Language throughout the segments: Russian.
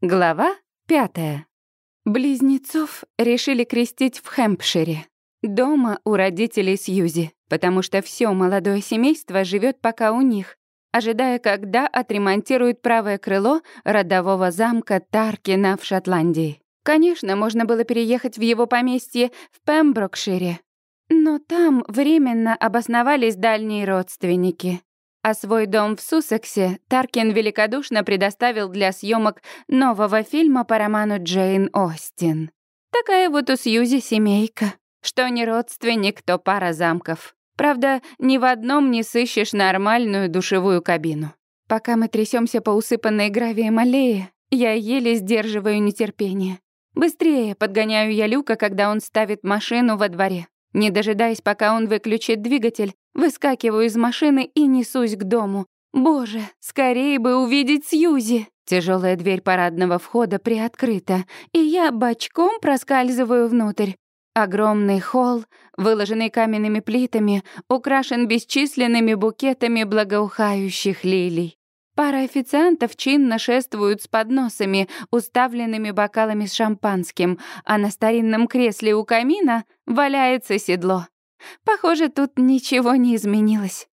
Глава пятая. Близнецов решили крестить в Хэмпшире. Дома у родителей Сьюзи, потому что все молодое семейство живет пока у них, ожидая, когда отремонтируют правое крыло родового замка Таркина в Шотландии. Конечно, можно было переехать в его поместье в Пемброкшире, но там временно обосновались дальние родственники а свой дом в Суссексе Таркин великодушно предоставил для съемок нового фильма по роману Джейн Остин. Такая вот у Сьюзи семейка. Что не родственник, то пара замков. Правда, ни в одном не сыщешь нормальную душевую кабину. Пока мы трясемся по усыпанной гравием аллее, я еле сдерживаю нетерпение. Быстрее подгоняю я Люка, когда он ставит машину во дворе. Не дожидаясь, пока он выключит двигатель, выскакиваю из машины и несусь к дому. Боже, скорее бы увидеть Сьюзи. Тяжелая дверь парадного входа приоткрыта, и я бочком проскальзываю внутрь. Огромный холл, выложенный каменными плитами, украшен бесчисленными букетами благоухающих лилий. Пара официантов чинно шествуют с подносами, уставленными бокалами с шампанским, а на старинном кресле у камина валяется седло. Похоже, тут ничего не изменилось.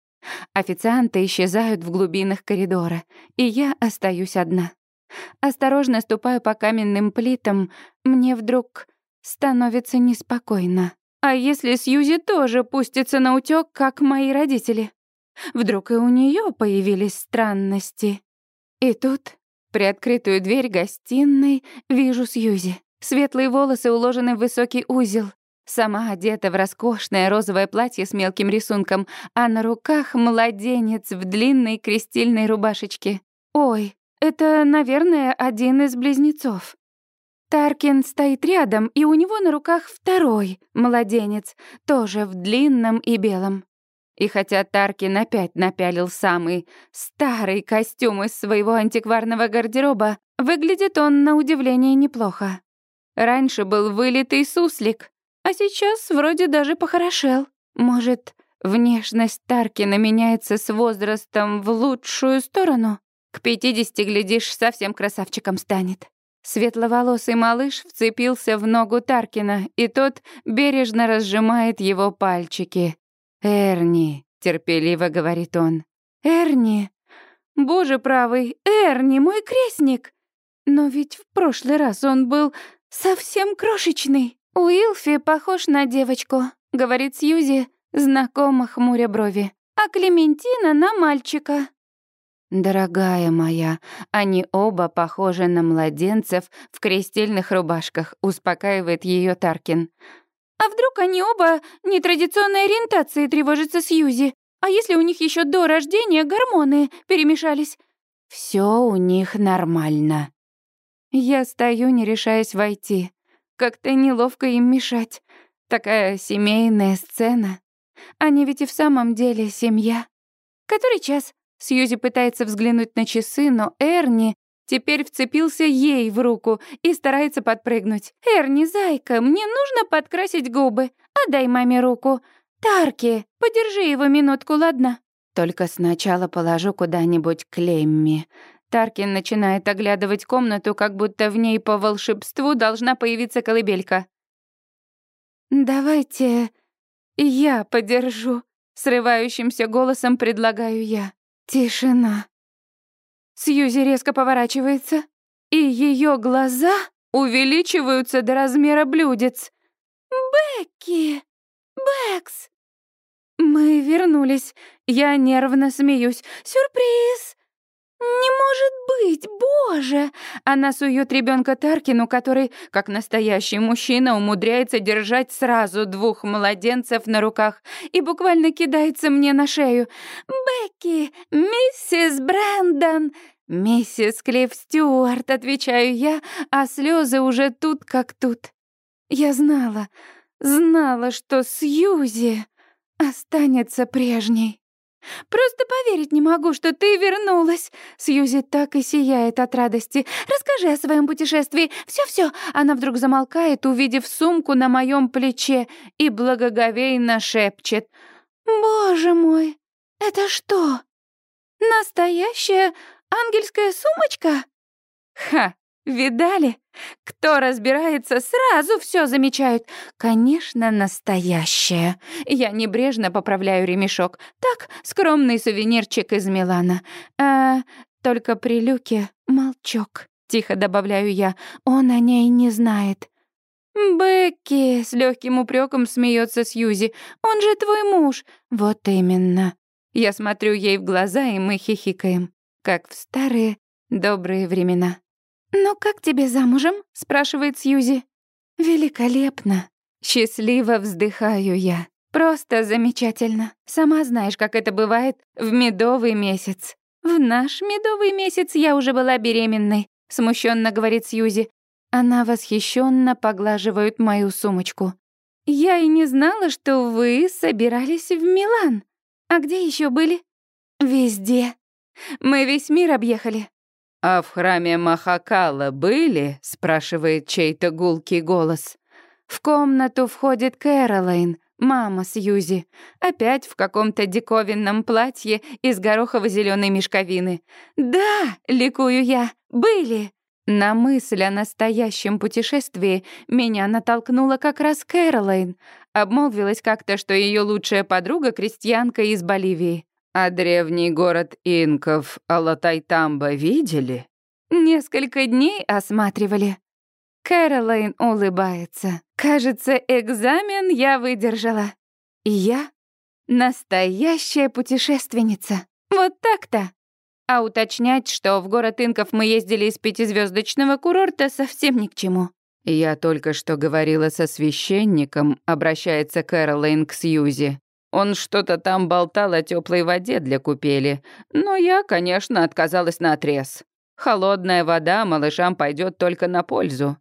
Официанты исчезают в глубинах коридора, и я остаюсь одна. Осторожно ступаю по каменным плитам, мне вдруг становится неспокойно. А если Сьюзи тоже пустится на утёк, как мои родители? Вдруг и у нее появились странности. И тут, приоткрытую дверь гостиной, вижу Сьюзи. Светлые волосы уложены в высокий узел. Сама одета в роскошное розовое платье с мелким рисунком, а на руках младенец в длинной крестильной рубашечке. Ой, это, наверное, один из близнецов. Таркин стоит рядом, и у него на руках второй младенец, тоже в длинном и белом. И хотя Таркин опять напялил самый старый костюм из своего антикварного гардероба, выглядит он на удивление неплохо. Раньше был вылитый суслик, а сейчас вроде даже похорошел. Может, внешность Таркина меняется с возрастом в лучшую сторону? К 50, глядишь, совсем красавчиком станет. Светловолосый малыш вцепился в ногу Таркина, и тот бережно разжимает его пальчики. «Эрни», — терпеливо говорит он. «Эрни! Боже правый, Эрни, мой крестник! Но ведь в прошлый раз он был совсем крошечный. Уилфи похож на девочку», — говорит Сьюзи, знакомо хмуря брови. «А Клементина на мальчика». «Дорогая моя, они оба похожи на младенцев в крестильных рубашках», — успокаивает ее Таркин. А вдруг они оба нетрадиционной ориентации тревожатся Сьюзи? А если у них еще до рождения гормоны перемешались? Все у них нормально. Я стою, не решаясь войти. Как-то неловко им мешать. Такая семейная сцена. Они ведь и в самом деле семья. Который час? Сьюзи пытается взглянуть на часы, но Эрни Теперь вцепился ей в руку и старается подпрыгнуть. «Эрни, зайка, мне нужно подкрасить губы. Отдай маме руку. Тарки, подержи его минутку, ладно?» «Только сначала положу куда-нибудь Клемми». Таркин начинает оглядывать комнату, как будто в ней по волшебству должна появиться колыбелька. «Давайте я подержу», — срывающимся голосом предлагаю я. «Тишина». Сьюзи резко поворачивается, и ее глаза увеличиваются до размера блюдец. «Бекки! Бэкс!» Мы вернулись. Я нервно смеюсь. «Сюрприз! «Не может быть, боже!» Она сует ребенка Таркину, который, как настоящий мужчина, умудряется держать сразу двух младенцев на руках и буквально кидается мне на шею. «Бекки! Миссис Брэндон!» «Миссис Клифф Стюарт», — отвечаю я, а слезы уже тут как тут. Я знала, знала, что Сьюзи останется прежней. «Просто поверить не могу, что ты вернулась!» Сьюзи так и сияет от радости. «Расскажи о своем путешествии. Все-все!» Она вдруг замолкает, увидев сумку на моем плече, и благоговейно шепчет. «Боже мой! Это что? Настоящая ангельская сумочка?» «Ха! Видали? Кто разбирается, сразу все замечают. Конечно, настоящая. Я небрежно поправляю ремешок. Так, скромный сувенирчик из Милана. А, только при люке молчок. Тихо добавляю я. Он о ней не знает. «Бекки!» — с легким упреком смеется Сьюзи. «Он же твой муж!» «Вот именно!» Я смотрю ей в глаза, и мы хихикаем, как в старые добрые времена. «Ну как тебе замужем?» — спрашивает Сьюзи. «Великолепно!» Счастливо вздыхаю я. Просто замечательно. Сама знаешь, как это бывает в медовый месяц. В наш медовый месяц я уже была беременной, смущенно говорит Сьюзи. Она восхищенно поглаживает мою сумочку. Я и не знала, что вы собирались в Милан. А где еще были? Везде. Мы весь мир объехали. А в храме Махакала были? спрашивает чей-то гулкий голос. В комнату входит Кэролайн, мама Сьюзи, опять в каком-то диковинном платье из горохово зеленой мешковины. Да, ликую я, были. На мысль о настоящем путешествии меня натолкнула как раз Кэролайн. Обмолвилась как-то, что ее лучшая подруга — крестьянка из Боливии. «А древний город инков Алатайтамба видели?» «Несколько дней осматривали». Кэролайн улыбается. «Кажется, экзамен я выдержала. Я настоящая путешественница. Вот так-то». А уточнять, что в город инков мы ездили из пятизвездочного курорта, совсем ни к чему. «Я только что говорила со священником», — обращается Кэролайн к Сьюзи. «Он что-то там болтал о теплой воде для купели, но я, конечно, отказалась на отрез. Холодная вода малышам пойдет только на пользу».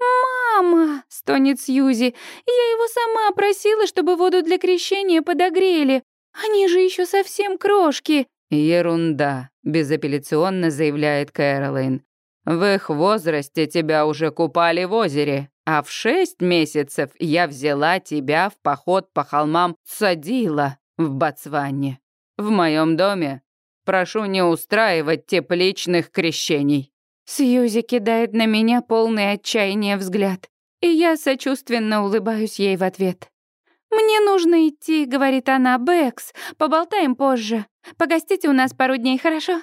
«Мама!» — стонет Сьюзи. «Я его сама просила, чтобы воду для крещения подогрели. Они же еще совсем крошки». «Ерунда», — безапелляционно заявляет Кэролайн. «В их возрасте тебя уже купали в озере, а в шесть месяцев я взяла тебя в поход по холмам Садила в Ботсване. В моем доме прошу не устраивать тепличных крещений». Сьюзи кидает на меня полный отчаяния взгляд, и я сочувственно улыбаюсь ей в ответ. «Мне нужно идти», — говорит она, — «Бэкс, поболтаем позже. Погостите у нас пару дней, хорошо?»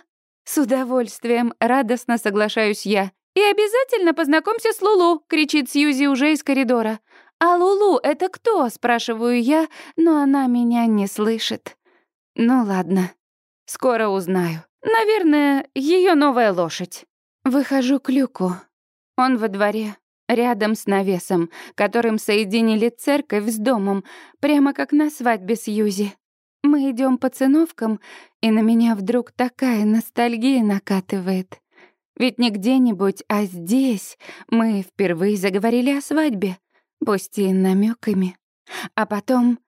С удовольствием, радостно соглашаюсь я. «И обязательно познакомься с Лулу», — кричит Сьюзи уже из коридора. «А Лулу — это кто?» — спрашиваю я, но она меня не слышит. Ну ладно, скоро узнаю. Наверное, ее новая лошадь. Выхожу к люку. Он во дворе, рядом с навесом, которым соединили церковь с домом, прямо как на свадьбе с Юзи. Мы идем по циновкам, и на меня вдруг такая ностальгия накатывает. Ведь не где-нибудь, а здесь мы впервые заговорили о свадьбе, пусть и намеками. А потом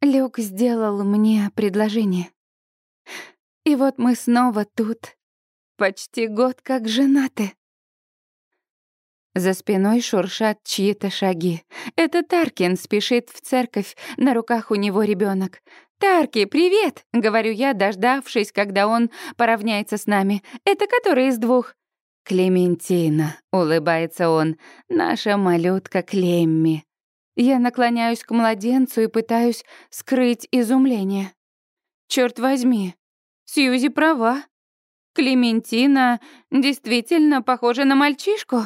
Люк сделал мне предложение. И вот мы снова тут, почти год как женаты. За спиной шуршат чьи-то шаги. Это Таркин спешит в церковь, на руках у него ребенок. «Тарки, привет!» — говорю я, дождавшись, когда он поравняется с нами. «Это который из двух?» «Клементина», — улыбается он, — «наша малютка Клемми». Я наклоняюсь к младенцу и пытаюсь скрыть изумление. Черт возьми, Сьюзи права. Клементина действительно похожа на мальчишку.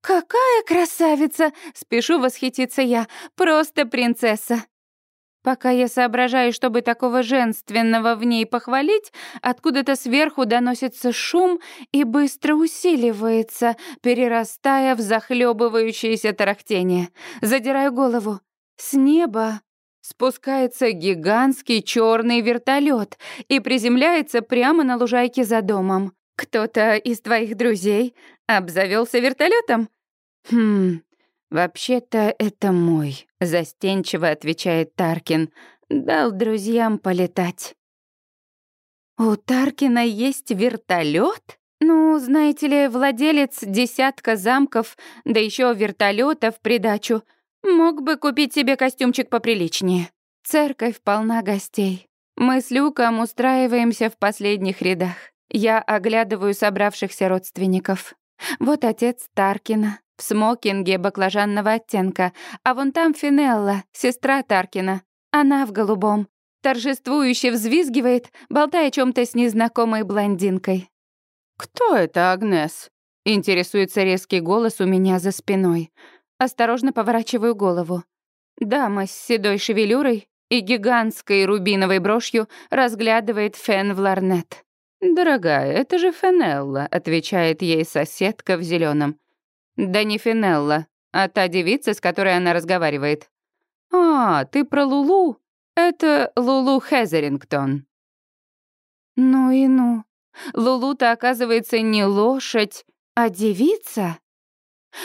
«Какая красавица!» — спешу восхититься я. «Просто принцесса!» Пока я соображаю, чтобы такого женственного в ней похвалить, откуда-то сверху доносится шум и быстро усиливается, перерастая в захлебывающееся тарахтение. Задираю голову. С неба спускается гигантский черный вертолет и приземляется прямо на лужайке за домом. Кто-то из твоих друзей обзавелся вертолетом? Хм, вообще-то это мой, застенчиво отвечает Таркин. Дал друзьям полетать. У Таркина есть вертолет? Ну, знаете ли, владелец десятка замков, да еще вертолета в придачу. Мог бы купить себе костюмчик поприличнее. Церковь полна гостей. Мы с Люком устраиваемся в последних рядах. Я оглядываю собравшихся родственников. Вот отец Таркина в смокинге баклажанного оттенка, а вон там Финелла, сестра Таркина. Она в голубом. Торжествующе взвизгивает, болтая о чем то с незнакомой блондинкой. «Кто это, Агнес?» — интересуется резкий голос у меня за спиной. Осторожно поворачиваю голову. Дама с седой шевелюрой и гигантской рубиновой брошью разглядывает Фен в ларнет. «Дорогая, это же Фенелла», — отвечает ей соседка в зеленом. «Да не Фенелла, а та девица, с которой она разговаривает». «А, ты про Лулу? Это Лулу Хезерингтон». «Ну и ну. Лулу-то, оказывается, не лошадь, а девица?»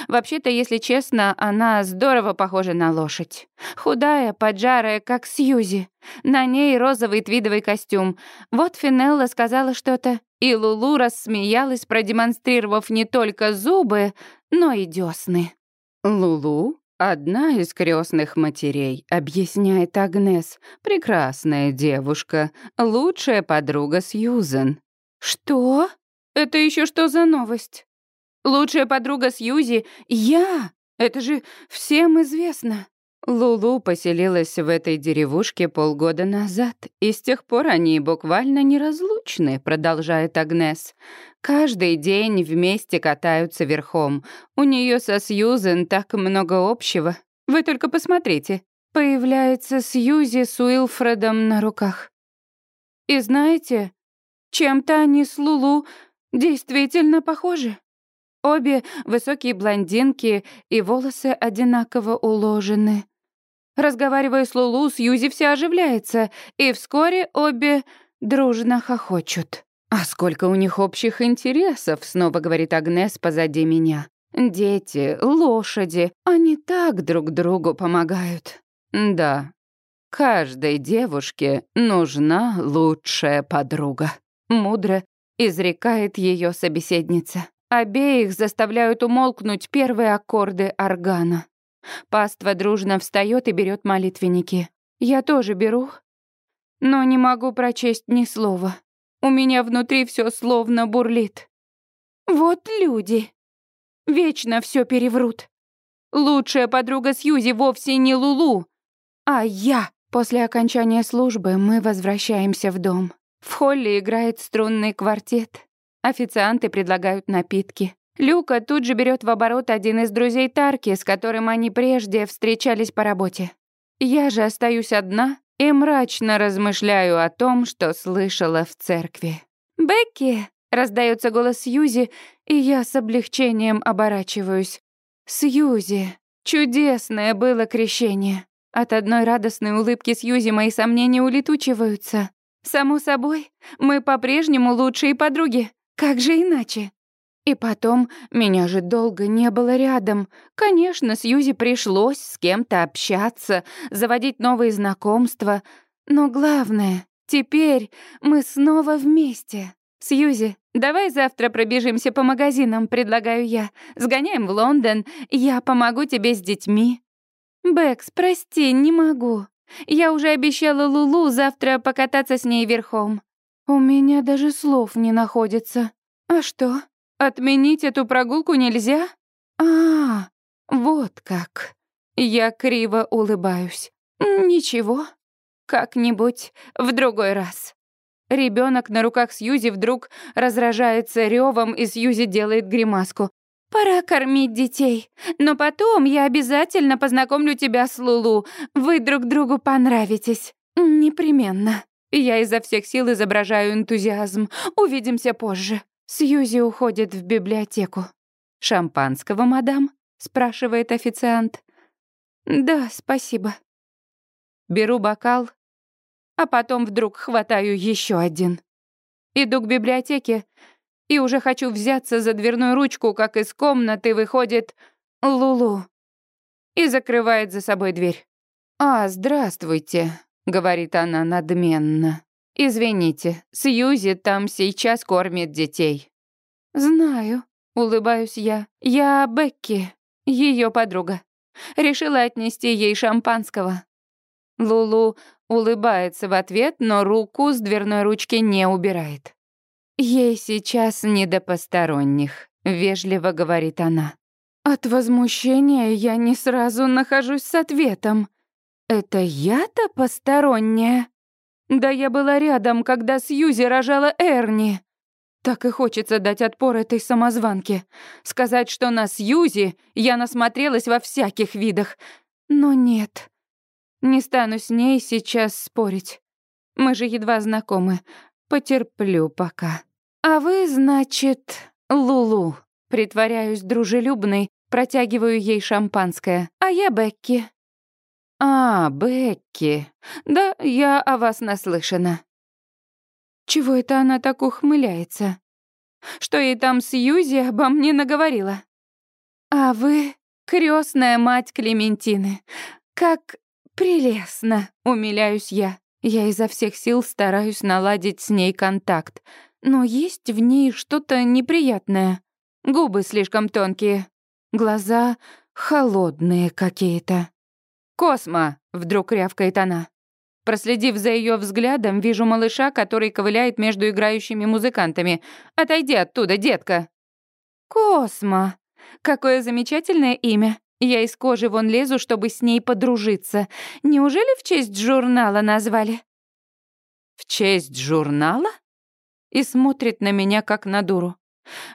Вообще-то, если честно, она здорово похожа на лошадь. Худая, поджарая, как Сьюзи. На ней розовый твидовый костюм. Вот Финелла сказала что-то, и Лулу рассмеялась, продемонстрировав не только зубы, но и десны. «Лулу — одна из крестных матерей», — объясняет Агнес. «Прекрасная девушка, лучшая подруга Сьюзен». «Что? Это еще что за новость?» Лучшая подруга Сьюзи — я! Это же всем известно!» Лулу поселилась в этой деревушке полгода назад, и с тех пор они буквально неразлучны, продолжает Агнес. Каждый день вместе катаются верхом. У нее со Сьюзен так много общего. Вы только посмотрите. Появляется Сьюзи с Уилфредом на руках. И знаете, чем-то они с Лулу действительно похожи. Обе высокие блондинки, и волосы одинаково уложены. Разговаривая с Лулу, Сьюзи вся оживляется, и вскоре обе дружно хохочут. «А сколько у них общих интересов», — снова говорит Агнес позади меня. «Дети, лошади, они так друг другу помогают». «Да, каждой девушке нужна лучшая подруга», — мудро изрекает ее собеседница. Обеих заставляют умолкнуть первые аккорды органа. Паства дружно встает и берет молитвенники. Я тоже беру, но не могу прочесть ни слова. У меня внутри все словно бурлит. Вот люди. Вечно все переврут. Лучшая подруга Сьюзи вовсе не Лулу, а я. После окончания службы мы возвращаемся в дом. В холле играет струнный квартет. Официанты предлагают напитки. Люка тут же берет в оборот один из друзей Тарки, с которым они прежде встречались по работе. Я же остаюсь одна и мрачно размышляю о том, что слышала в церкви. «Бекки!» — раздается голос Сьюзи, и я с облегчением оборачиваюсь. «Сьюзи! Чудесное было крещение!» От одной радостной улыбки Сьюзи мои сомнения улетучиваются. «Само собой, мы по-прежнему лучшие подруги. Как же иначе? И потом, меня же долго не было рядом. Конечно, с Юзи пришлось с кем-то общаться, заводить новые знакомства. Но главное, теперь мы снова вместе. Сьюзи, давай завтра пробежимся по магазинам, предлагаю я. Сгоняем в Лондон, я помогу тебе с детьми. Бэкс, прости, не могу. Я уже обещала Лулу завтра покататься с ней верхом. У меня даже слов не находится. А что, отменить эту прогулку нельзя? А, вот как. Я криво улыбаюсь. Ничего, как-нибудь в другой раз. Ребенок на руках Сьюзи вдруг разражается ревом, и Сьюзи делает гримаску. «Пора кормить детей. Но потом я обязательно познакомлю тебя с Лулу. Вы друг другу понравитесь. Непременно». Я изо всех сил изображаю энтузиазм. Увидимся позже. Сьюзи уходит в библиотеку. «Шампанского, мадам?» — спрашивает официант. «Да, спасибо». Беру бокал, а потом вдруг хватаю еще один. Иду к библиотеке и уже хочу взяться за дверную ручку, как из комнаты выходит Лулу и закрывает за собой дверь. «А, здравствуйте», говорит она надменно. Извините, Сьюзи там сейчас кормит детей. Знаю, улыбаюсь я. Я Бекки, ее подруга. Решила отнести ей шампанского. Лулу улыбается в ответ, но руку с дверной ручки не убирает. Ей сейчас не до посторонних, вежливо говорит она. От возмущения я не сразу нахожусь с ответом. Это я-то посторонняя? Да я была рядом, когда Сьюзи рожала Эрни. Так и хочется дать отпор этой самозванке. Сказать, что на Сьюзи я насмотрелась во всяких видах. Но нет. Не стану с ней сейчас спорить. Мы же едва знакомы. Потерплю пока. А вы, значит, Лулу. Притворяюсь дружелюбной, протягиваю ей шампанское. А я Бекки. А, Бекки. Да, я о вас наслышана. Чего это она так ухмыляется? Что ей там Сьюзи обо мне наговорила? А вы крестная мать Клементины. Как прелестно, умиляюсь я. Я изо всех сил стараюсь наладить с ней контакт, но есть в ней что-то неприятное. Губы слишком тонкие, глаза холодные какие-то. «Космо!» — вдруг рявкает она. Проследив за ее взглядом, вижу малыша, который ковыляет между играющими музыкантами. «Отойди оттуда, детка!» «Космо! Какое замечательное имя! Я из кожи вон лезу, чтобы с ней подружиться. Неужели в честь журнала назвали?» «В честь журнала?» И смотрит на меня, как на дуру.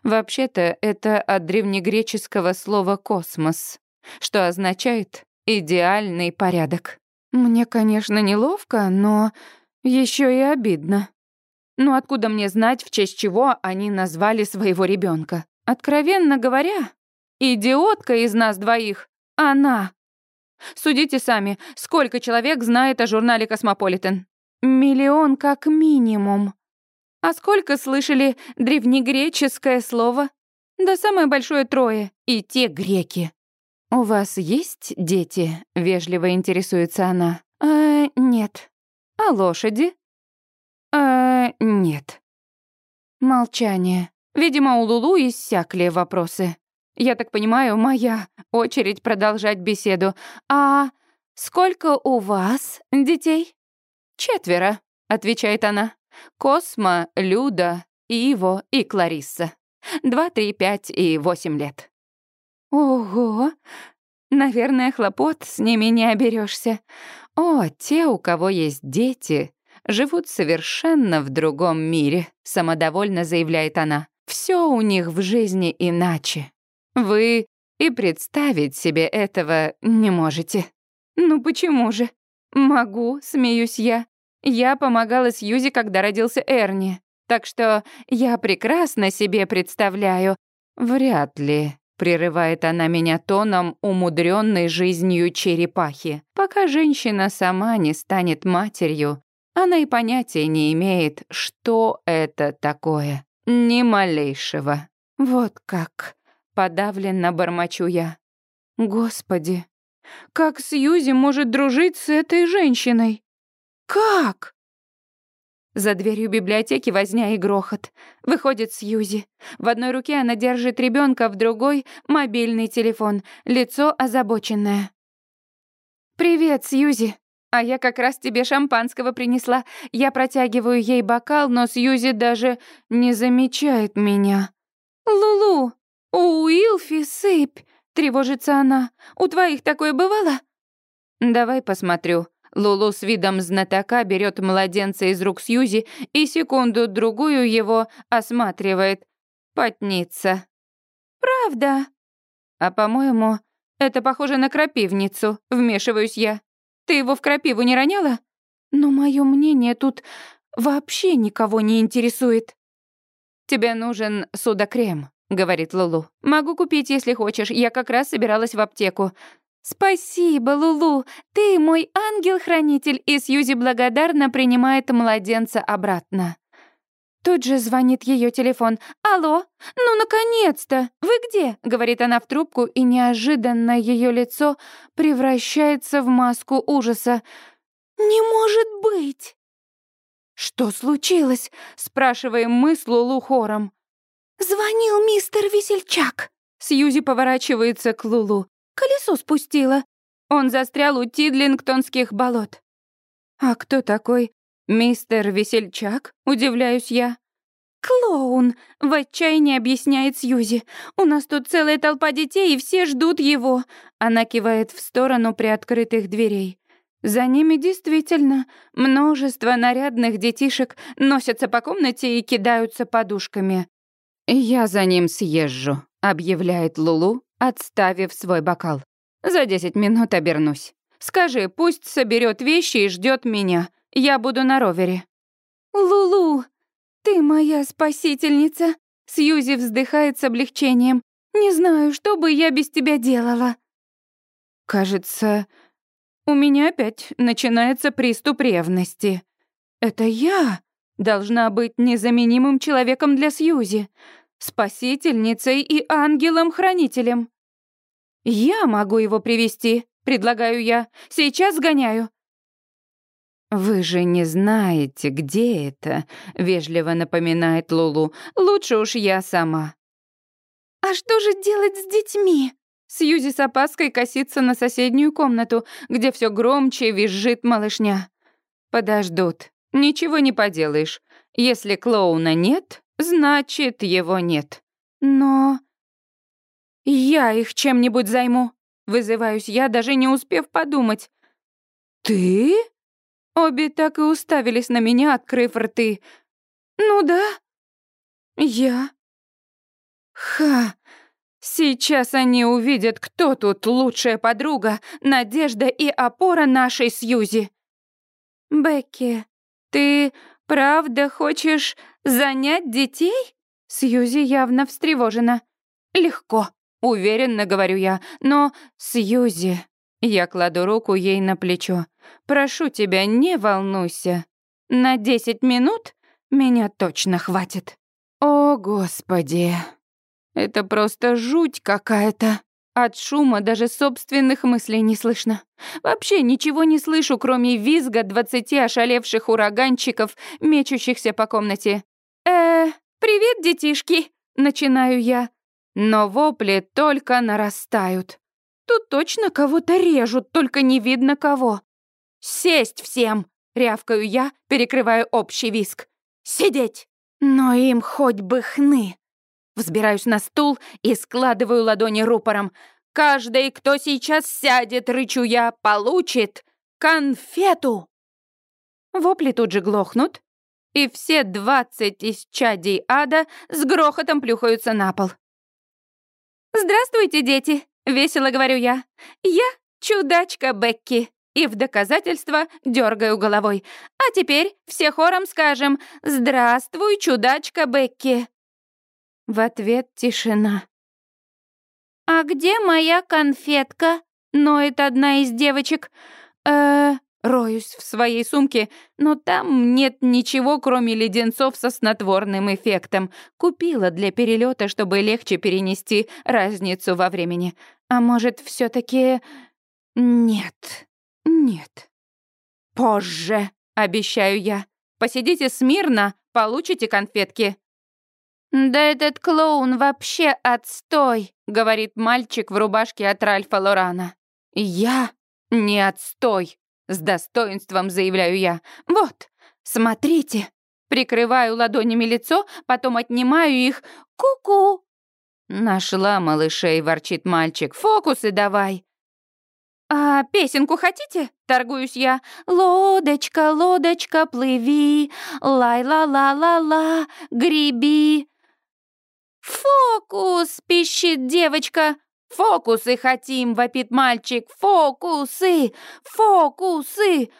Вообще-то это от древнегреческого слова «космос», что означает «идеальный порядок». Мне, конечно, неловко, но еще и обидно. Ну откуда мне знать, в честь чего они назвали своего ребенка? Откровенно говоря, идиотка из нас двоих — она. Судите сами, сколько человек знает о журнале «Космополитен»? Миллион как минимум. А сколько слышали древнегреческое слово? Да самое большое трое, и те греки. «У вас есть дети?» — вежливо интересуется она. «А, нет». «А лошади?» «А, нет». Молчание. Видимо, у Лулу иссякли вопросы. Я так понимаю, моя очередь продолжать беседу. «А сколько у вас детей?» «Четверо», — отвечает она. «Космо, Люда, Иво и Кларисса. Два, три, пять и восемь лет». Ого! Наверное, хлопот с ними не оберешься. О, те, у кого есть дети, живут совершенно в другом мире, самодовольно заявляет она. Все у них в жизни иначе. Вы и представить себе этого не можете. Ну почему же? Могу, смеюсь я. Я помогала Сьюзи, когда родился Эрни. Так что я прекрасно себе представляю. Вряд ли, Прерывает она меня тоном, умудренной жизнью черепахи. Пока женщина сама не станет матерью, она и понятия не имеет, что это такое. Ни малейшего. Вот как. Подавленно бормочу я. Господи, как Сьюзи может дружить с этой женщиной? Как? За дверью библиотеки возня и грохот. Выходит Сьюзи. В одной руке она держит ребенка, в другой — мобильный телефон, лицо озабоченное. «Привет, Сьюзи. А я как раз тебе шампанского принесла. Я протягиваю ей бокал, но Сьюзи даже не замечает меня. «Лулу, у Уилфи сыпь!» — тревожится она. «У твоих такое бывало?» «Давай посмотрю», Лулу с видом знатока берет младенца из рук Сьюзи и секунду-другую его осматривает. Потница. «Правда?» «А, по-моему, это похоже на крапивницу», — вмешиваюсь я. «Ты его в крапиву не роняла?» «Но мое мнение тут вообще никого не интересует». «Тебе нужен судокрем», — говорит Лулу. «Могу купить, если хочешь. Я как раз собиралась в аптеку. «Спасибо, Лулу, ты мой ангел-хранитель», и Сьюзи благодарно принимает младенца обратно. Тут же звонит ее телефон. «Алло? Ну, наконец-то! Вы где?» — говорит она в трубку, и неожиданно ее лицо превращается в маску ужаса. «Не может быть!» «Что случилось?» — спрашиваем мы с Лулу хором. «Звонил мистер Весельчак». Сьюзи поворачивается к Лулу. Колесо спустило. Он застрял у Тидлингтонских болот. А кто такой мистер Весельчак? Удивляюсь я. «Клоун!» — в отчаянии объясняет Сьюзи. «У нас тут целая толпа детей, и все ждут его!» Она кивает в сторону приоткрытых дверей. За ними действительно множество нарядных детишек носятся по комнате и кидаются подушками. «Я за ним съезжу», — объявляет Лулу, отставив свой бокал. «За десять минут обернусь. Скажи, пусть соберет вещи и ждет меня. Я буду на ровере». «Лулу, ты моя спасительница!» Сьюзи вздыхает с облегчением. «Не знаю, что бы я без тебя делала». Кажется, у меня опять начинается приступ ревности. Это я должна быть незаменимым человеком для Сьюзи, спасительницей и ангелом-хранителем. Я могу его привести, предлагаю я. Сейчас сгоняю. «Вы же не знаете, где это», — вежливо напоминает Лулу. «Лучше уж я сама». «А что же делать с детьми?» Сьюзи с опаской косится на соседнюю комнату, где все громче визжит малышня. «Подождут. Ничего не поделаешь. Если клоуна нет, значит, его нет. Но... Я их чем-нибудь займу. Вызываюсь я, даже не успев подумать. Ты? Обе так и уставились на меня, открыв рты. Ну да. Я. Ха. Сейчас они увидят, кто тут лучшая подруга, надежда и опора нашей Сьюзи. Бекки, ты правда хочешь занять детей? Сьюзи явно встревожена. Легко, уверенно говорю я, но Сьюзи, я кладу руку ей на плечо. Прошу тебя, не волнуйся. На десять минут меня точно хватит. О, господи. Это просто жуть какая-то. От шума даже собственных мыслей не слышно. Вообще ничего не слышу, кроме визга двадцати ошалевших ураганчиков, мечущихся по комнате. «Э, привет, детишки!» — начинаю я. Но вопли только нарастают. Тут точно кого-то режут, только не видно кого. «Сесть всем!» — рявкаю я, перекрываю общий виск. «Сидеть!» Но им хоть бы хны. Взбираюсь на стул и складываю ладони рупором. «Каждый, кто сейчас сядет, рычу я, получит конфету!» Вопли тут же глохнут, и все двадцать из чадей ада с грохотом плюхаются на пол. «Здравствуйте, дети!» — весело говорю я. «Я чудачка Бекки!» И в доказательство дергаю головой. «А теперь все хором скажем «Здравствуй, чудачка Бекки!» В ответ тишина. «А где моя конфетка?» — ноет одна из девочек. э Роюсь в своей сумке, но там нет ничего, кроме леденцов со снотворным эффектом. Купила для перелета, чтобы легче перенести разницу во времени. А может, все таки Нет, нет. Позже, обещаю я. Посидите смирно, получите конфетки. «Да этот клоун вообще отстой», — говорит мальчик в рубашке от Ральфа Лорана. «Я не отстой», — с достоинством заявляю я. «Вот, смотрите». Прикрываю ладонями лицо, потом отнимаю их. «Ку-ку!» «Нашла малышей», — ворчит мальчик. «Фокусы давай!» «А песенку хотите?» — торгуюсь я. «Лодочка, лодочка, плыви, лай-ла-ла-ла-ла, греби». «Фокус!» — пищит девочка. «Фокусы хотим!» — вопит мальчик. «Фокусы! Фокусы!»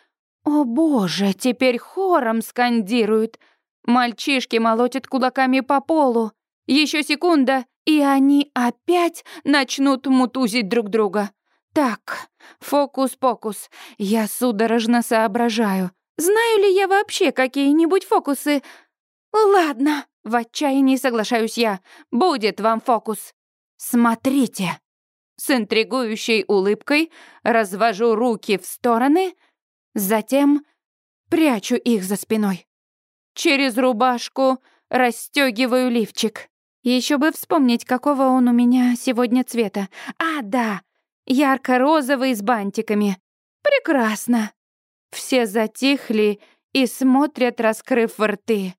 О боже, теперь хором скандируют. Мальчишки молотят кулаками по полу. Еще секунда, и они опять начнут мутузить друг друга. Так, фокус-покус. Я судорожно соображаю. Знаю ли я вообще какие-нибудь фокусы? Ладно, в отчаянии соглашаюсь я. Будет вам фокус. Смотрите. С интригующей улыбкой развожу руки в стороны, затем прячу их за спиной. Через рубашку расстегиваю лифчик. Еще бы вспомнить, какого он у меня сегодня цвета. А, да, ярко-розовый с бантиками. Прекрасно. Все затихли и смотрят, раскрыв рты.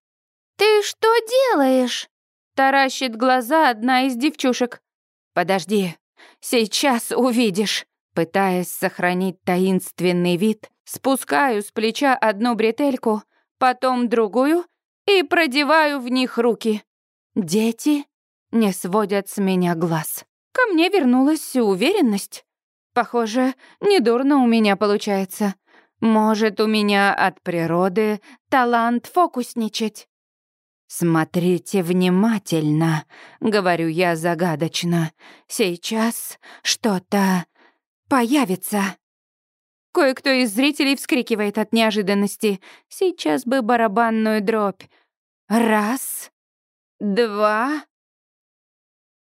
«Ты что делаешь?» — таращит глаза одна из девчушек. «Подожди, сейчас увидишь». Пытаясь сохранить таинственный вид, спускаю с плеча одну бретельку, потом другую и продеваю в них руки. Дети не сводят с меня глаз. Ко мне вернулась уверенность. Похоже, недурно у меня получается. Может, у меня от природы талант фокусничать. «Смотрите внимательно», — говорю я загадочно. «Сейчас что-то появится». Кое-кто из зрителей вскрикивает от неожиданности. Сейчас бы барабанную дробь. Раз, два,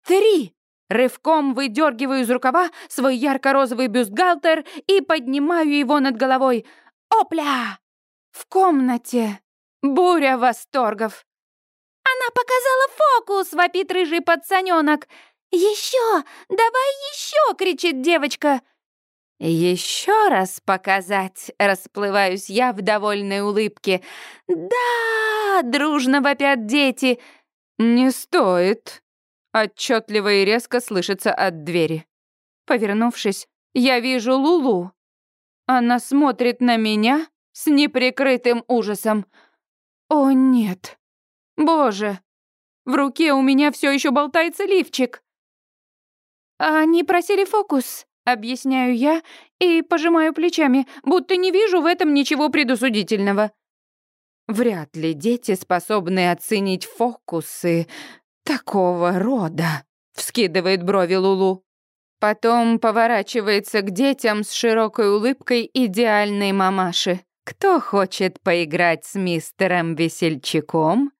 три. Рывком выдергиваю из рукава свой ярко-розовый бюстгальтер и поднимаю его над головой. Опля! В комнате буря восторгов. «Она показала фокус!» — вопит рыжий пацанёнок. «Еще! Давай еще!» — кричит девочка. Еще раз показать, расплываюсь я в довольной улыбке. Да, дружно вопят дети. Не стоит. Отчетливо и резко слышится от двери. Повернувшись, я вижу Лулу. Она смотрит на меня с неприкрытым ужасом. О нет. Боже. В руке у меня все еще болтается лифчик. Они просили фокус. Объясняю я и пожимаю плечами, будто не вижу в этом ничего предусудительного. Вряд ли дети способны оценить фокусы такого рода, вскидывает брови Лулу. Потом поворачивается к детям с широкой улыбкой идеальной мамаши. Кто хочет поиграть с мистером Весельчаком?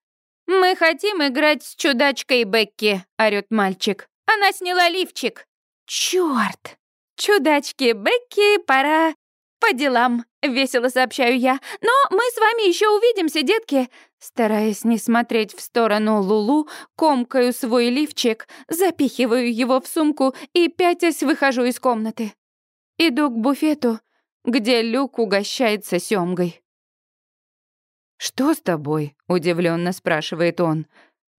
Мы хотим играть с чудачкой Бекки, орёт мальчик. Она сняла лифчик. Чёрт! «Чудачки Бекки, пора по делам», — весело сообщаю я. «Но мы с вами еще увидимся, детки». Стараясь не смотреть в сторону Лулу, комкаю свой лифчик, запихиваю его в сумку и, пятясь, выхожу из комнаты. Иду к буфету, где Люк угощается сёмгой. «Что с тобой?» — удивленно спрашивает он.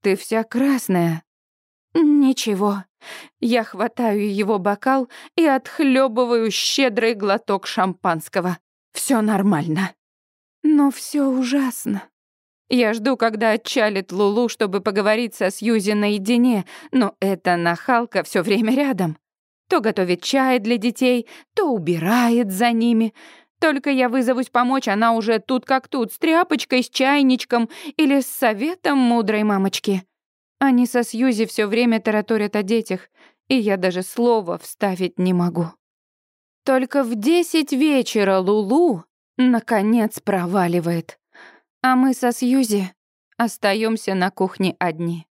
«Ты вся красная». «Ничего». Я хватаю его бокал и отхлебываю щедрый глоток шампанского. Все нормально. Но все ужасно. Я жду, когда отчалит Лулу, чтобы поговорить со Сьюзи наедине, но эта нахалка все время рядом. То готовит чай для детей, то убирает за ними. Только я вызовусь помочь, она уже тут как тут, с тряпочкой, с чайничком или с советом мудрой мамочки. Они со Сьюзи все время тараторят о детях, и я даже слова вставить не могу. Только в десять вечера Лулу наконец проваливает, а мы со Сьюзи остаемся на кухне одни.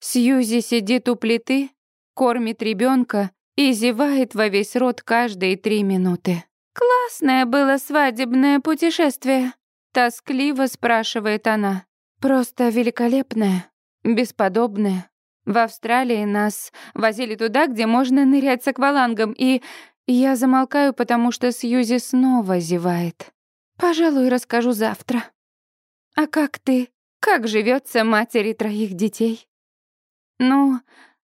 Сьюзи сидит у плиты, кормит ребенка и зевает во весь рот каждые три минуты. «Классное было свадебное путешествие», — тоскливо спрашивает она. «Просто великолепное», бесподобное. В Австралии нас возили туда, где можно нырять с аквалангом, и я замолкаю, потому что Сьюзи снова зевает. Пожалуй, расскажу завтра. А как ты? Как живется матери троих детей? Ну,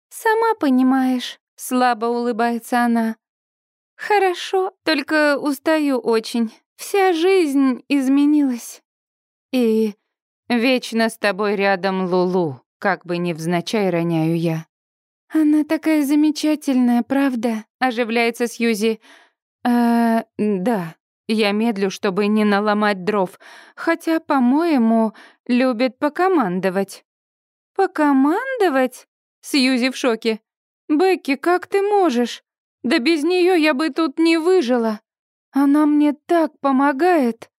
сама понимаешь, слабо улыбается она. Хорошо, только устаю очень. Вся жизнь изменилась. И вечно с тобой рядом Лулу. Как бы невзначай роняю я. «Она такая замечательная, правда?» — оживляется Сьюзи. «Э, да, я медлю, чтобы не наломать дров, хотя, по-моему, любит покомандовать». «Покомандовать?» — Сьюзи в шоке. «Бекки, как ты можешь? Да без нее я бы тут не выжила. Она мне так помогает».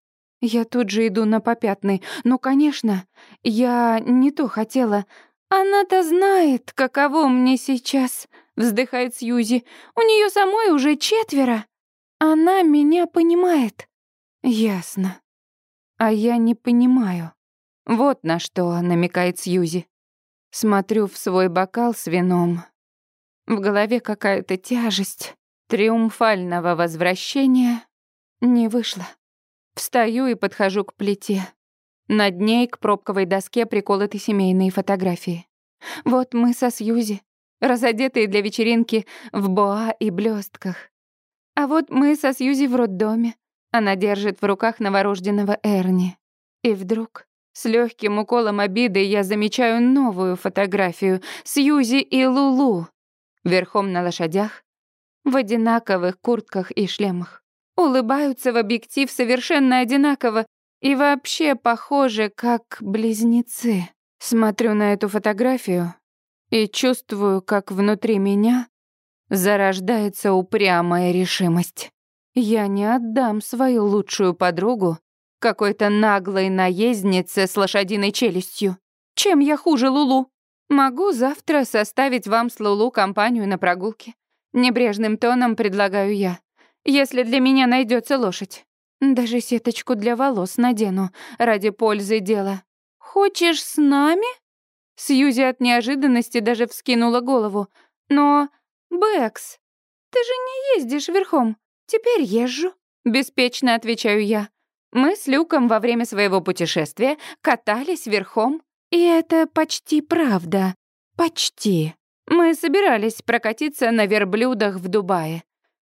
Я тут же иду на попятный. Ну, конечно, я не то хотела. Она-то знает, каково мне сейчас, вздыхает Сьюзи. У нее самой уже четверо. Она меня понимает. Ясно. А я не понимаю. Вот на что намекает Сьюзи. Смотрю в свой бокал с вином. В голове какая-то тяжесть. Триумфального возвращения не вышло. Встаю и подхожу к плите. Над ней к пробковой доске приколоты семейные фотографии. Вот мы со Сьюзи, разодетые для вечеринки в боа и блестках. А вот мы со Сьюзи в роддоме. Она держит в руках новорожденного Эрни. И вдруг, с легким уколом обиды, я замечаю новую фотографию Сьюзи и Лулу. Верхом на лошадях, в одинаковых куртках и шлемах. Улыбаются в объектив совершенно одинаково и вообще похожи, как близнецы. Смотрю на эту фотографию и чувствую, как внутри меня зарождается упрямая решимость. Я не отдам свою лучшую подругу какой-то наглой наезднице с лошадиной челюстью. Чем я хуже Лулу? Могу завтра составить вам с Лулу компанию на прогулке. Небрежным тоном предлагаю я. Если для меня найдется лошадь. Даже сеточку для волос надену ради пользы дела. Хочешь с нами? Сьюзи от неожиданности даже вскинула голову. Но, Бэкс, ты же не ездишь верхом. «Теперь езжу», — беспечно отвечаю я. Мы с Люком во время своего путешествия катались верхом, и это почти правда. Почти. Мы собирались прокатиться на верблюдах в Дубае.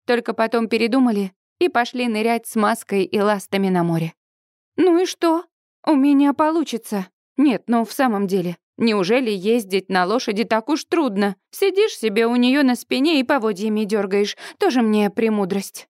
Только потом передумали и пошли нырять с маской и ластами на море. Ну и что? У меня получится. Нет, ну в самом деле, неужели ездить на лошади так уж трудно? Сидишь себе у нее на спине и поводьями дергаешь. Тоже мне премудрость.